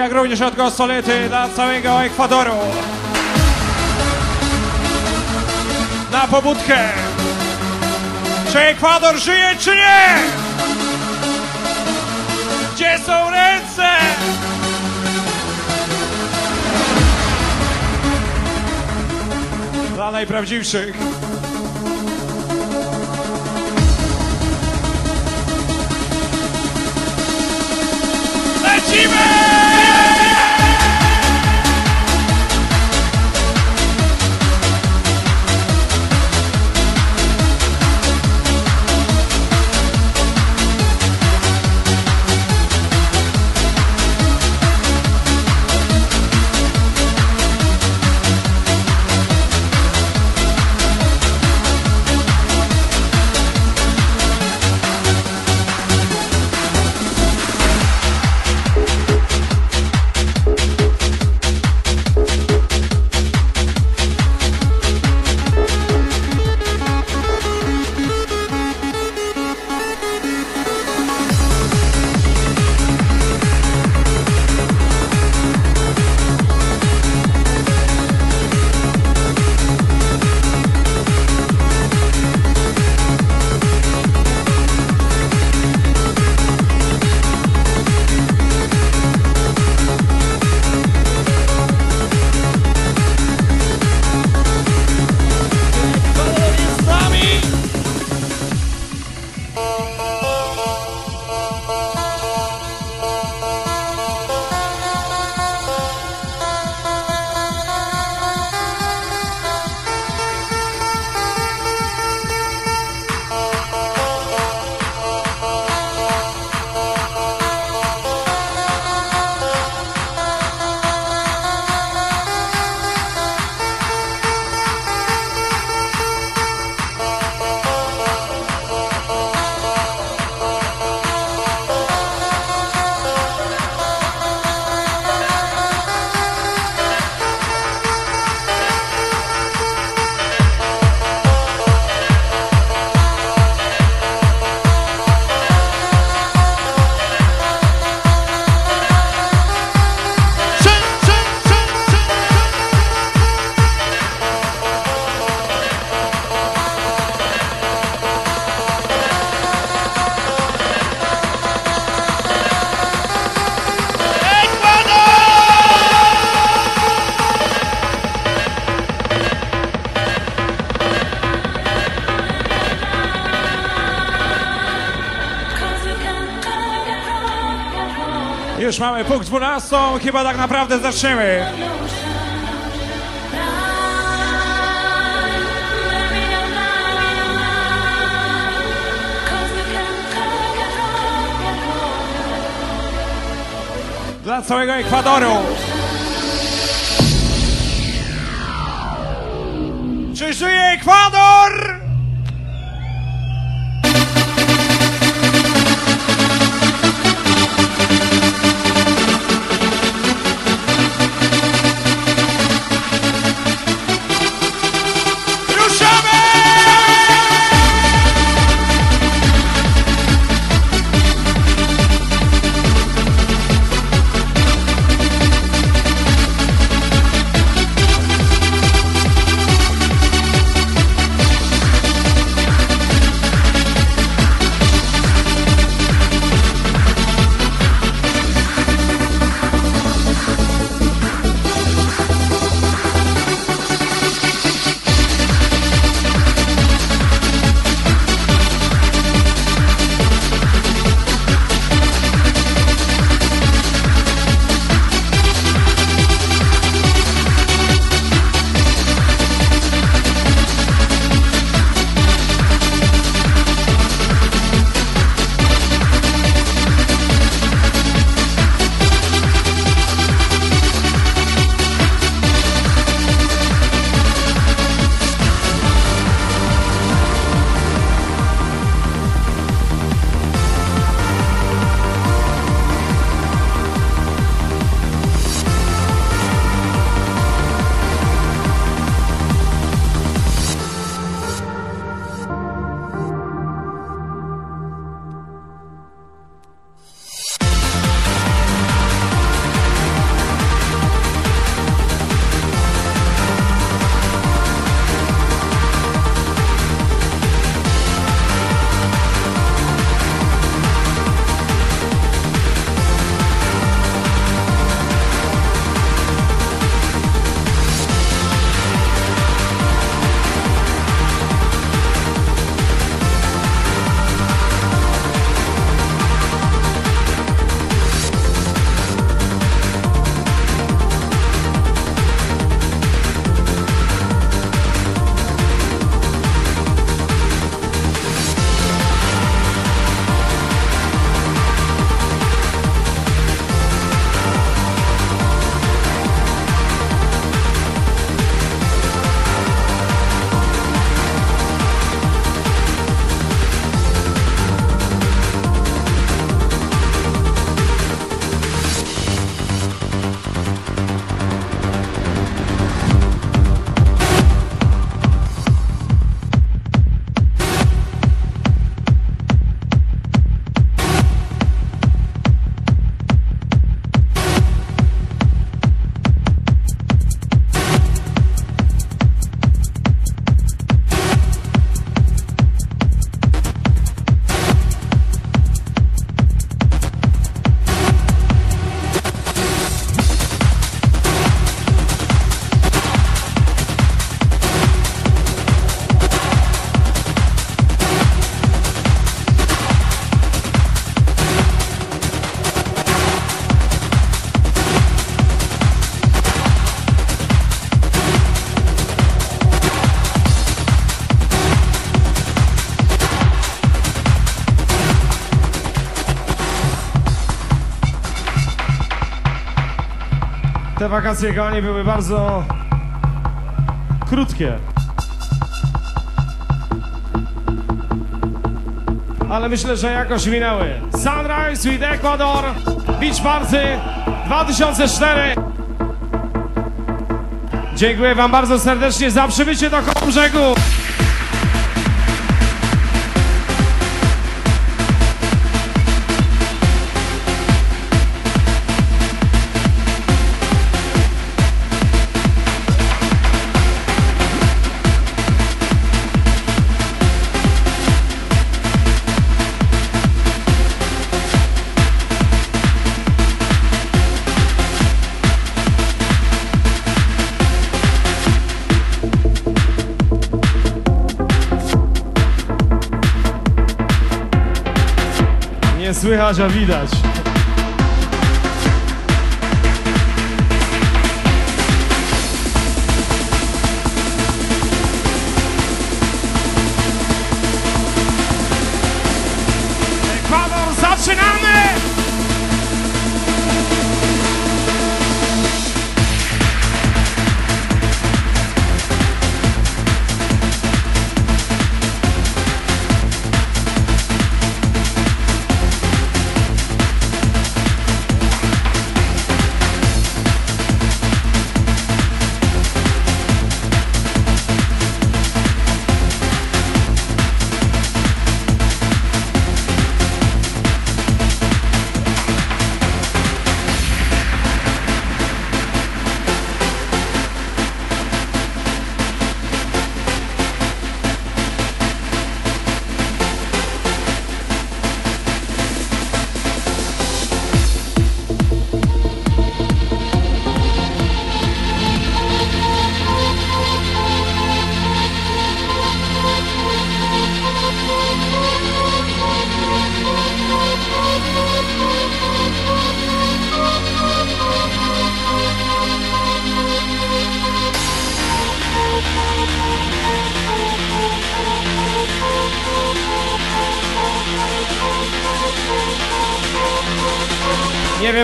jak również od Gosolety dla całego Ekwadoru. Na pobudkę. Czy Ekwador żyje, czy nie? Gdzie są ręce? Dla najprawdziwszych. Lecimy! Już mamy punkt 12, chyba tak naprawdę zaczniemy. Dla całego Ekwadoru. Czy żyje Ekwador? Wakacje, kochani, były bardzo krótkie. Ale myślę, że jakoś minęły. Sunrise with Ecuador, Beach Party 2004. Dziękuję wam bardzo serdecznie za przybycie do koło brzegu. Słychać, a widać.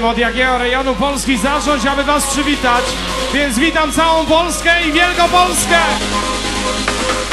Od jakiego rejonu Polski zacząć, aby was przywitać. Więc witam całą Polskę i Wielkopolskę! wszystkich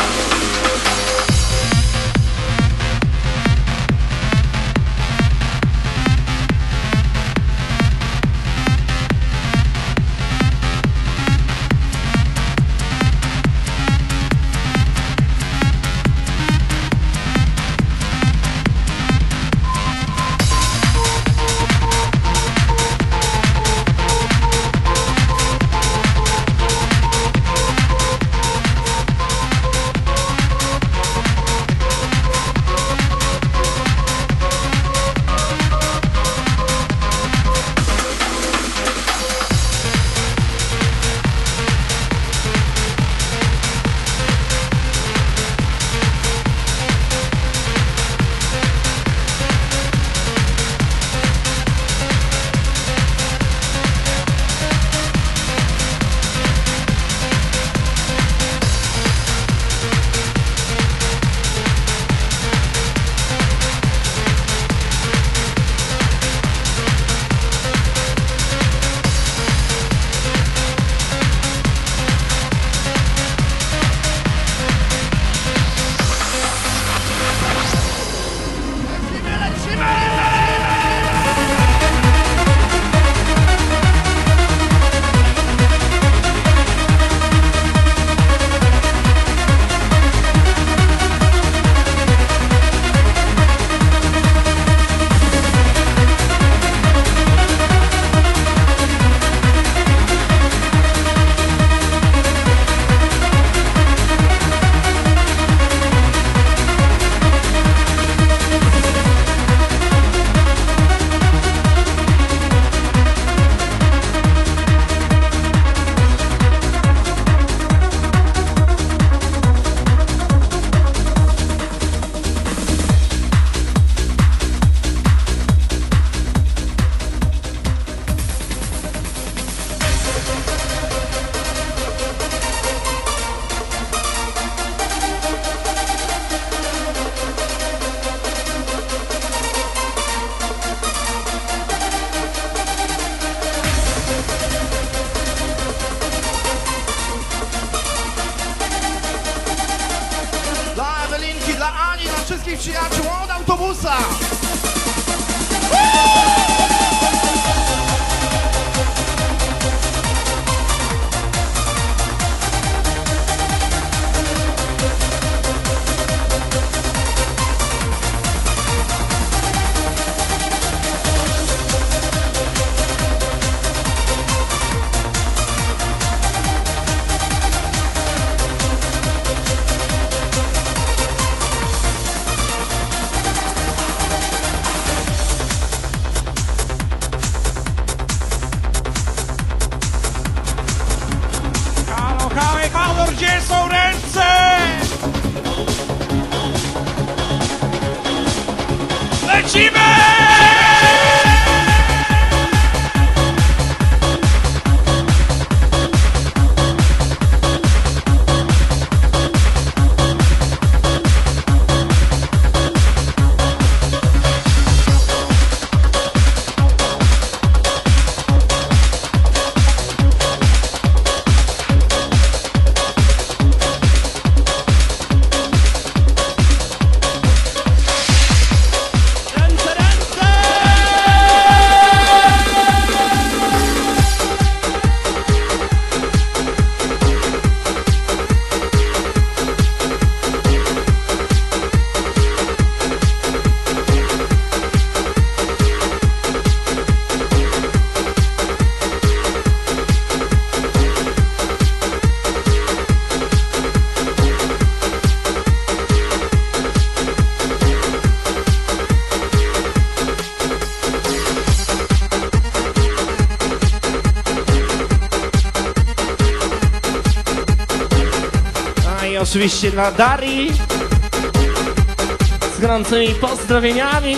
oczywiście dla Darii z gorącymi pozdrowieniami.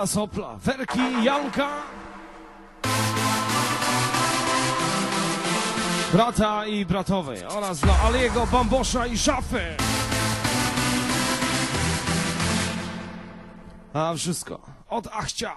Dla Sopla, Werki Janka. Brata i bratowej oraz dla Aliego, Bambosza i Szafy. A wszystko od Achcia.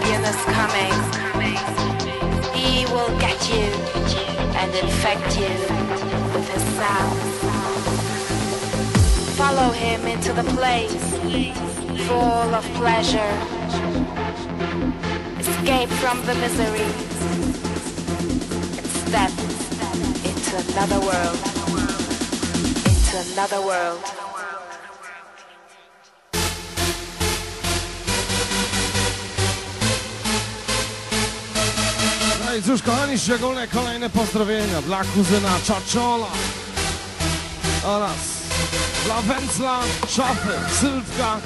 Is coming. He will get you and infect you with his sound. Follow him into the place full of pleasure. Escape from the misery step into another world. Into another world. No i cóż, kochani, szczególne kolejne pozdrowienia dla kuzyna Czaczola oraz dla Węcla, Szafy, Sylwka,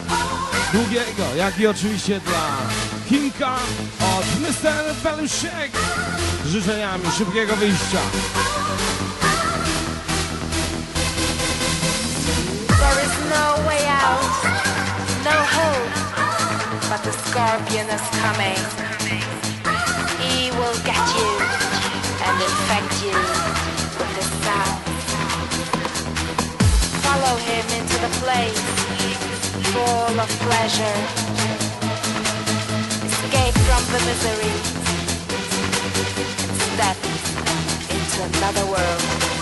Długiego, jak i oczywiście dla Kinka od Mr. Belusiek z życzeniami szybkiego wyjścia. There is no way out, no hope, but the scorpion is coming. Into the place full of pleasure. Escape from the misery and step into another world.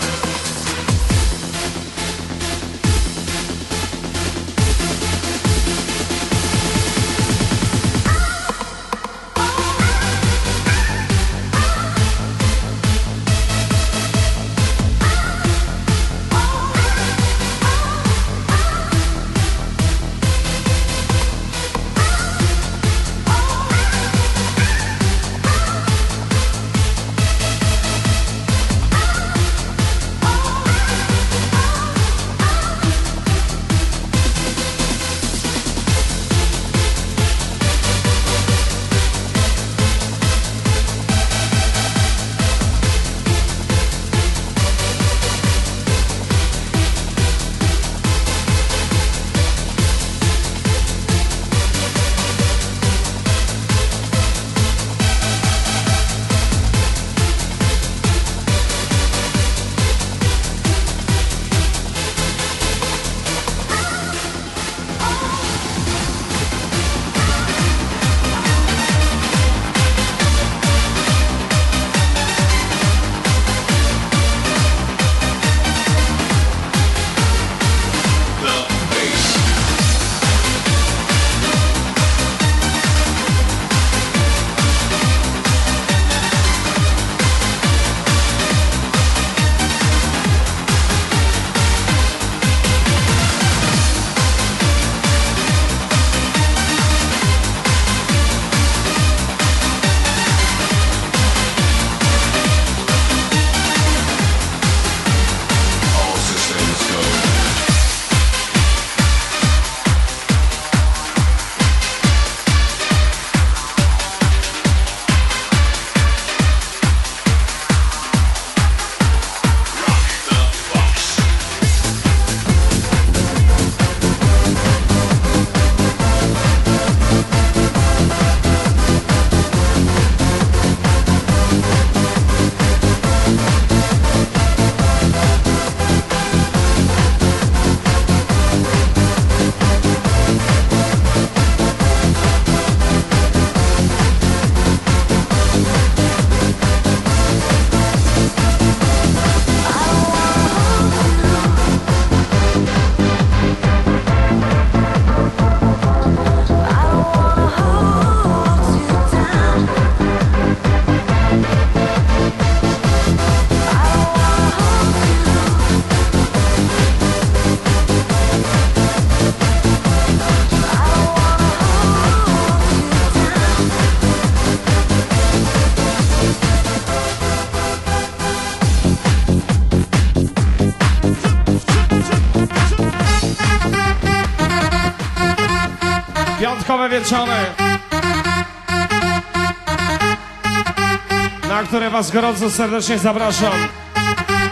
Które Was gorąco serdecznie zapraszam.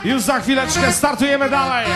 Już za chwileczkę startujemy dalej.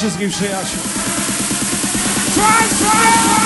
Wszystkich przyjaciół. Słuchaj, słuchaj! Wielki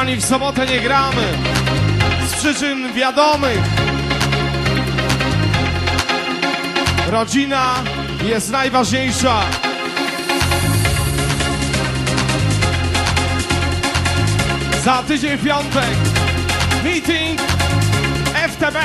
kochani, w sobotę nie gramy. Z przyczyn wiadomych. Rodzina jest najważniejsza. Za tydzień piątek. Meeting FTB.